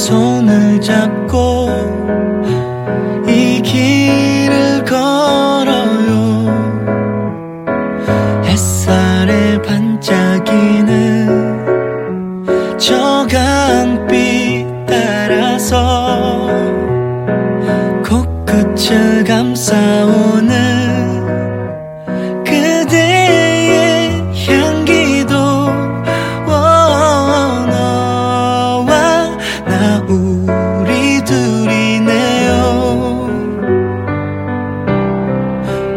손을 잡고 이 길을 걸어요. 햇살에 반짝이는 저 강빛 따라서 코끝을 감싸온 우리 둘이네요.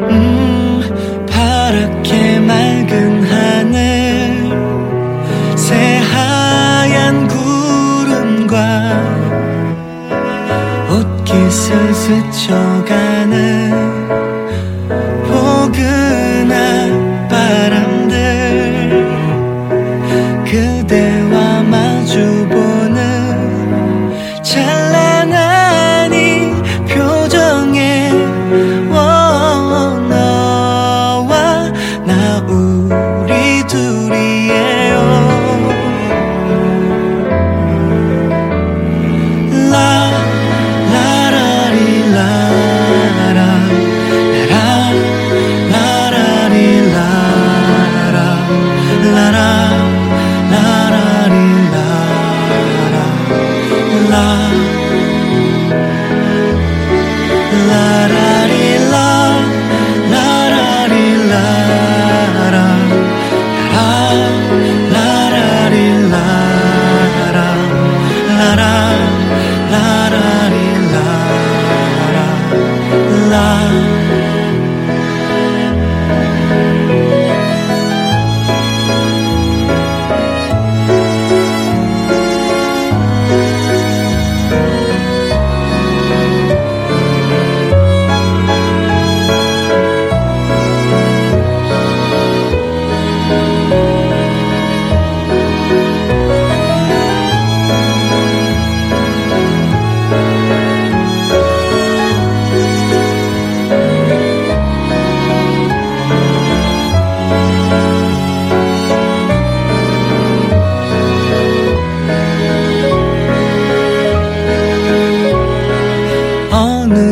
음, 파랗게 맑은 하늘 새하얀 구름과 옷깃을 스쳐가는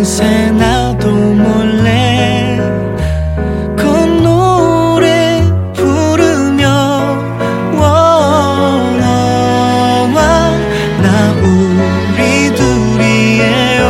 금세 나도 몰래 꽃노래 부르며 원어와 나 우리 둘이에요.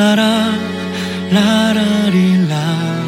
라라 라라리라.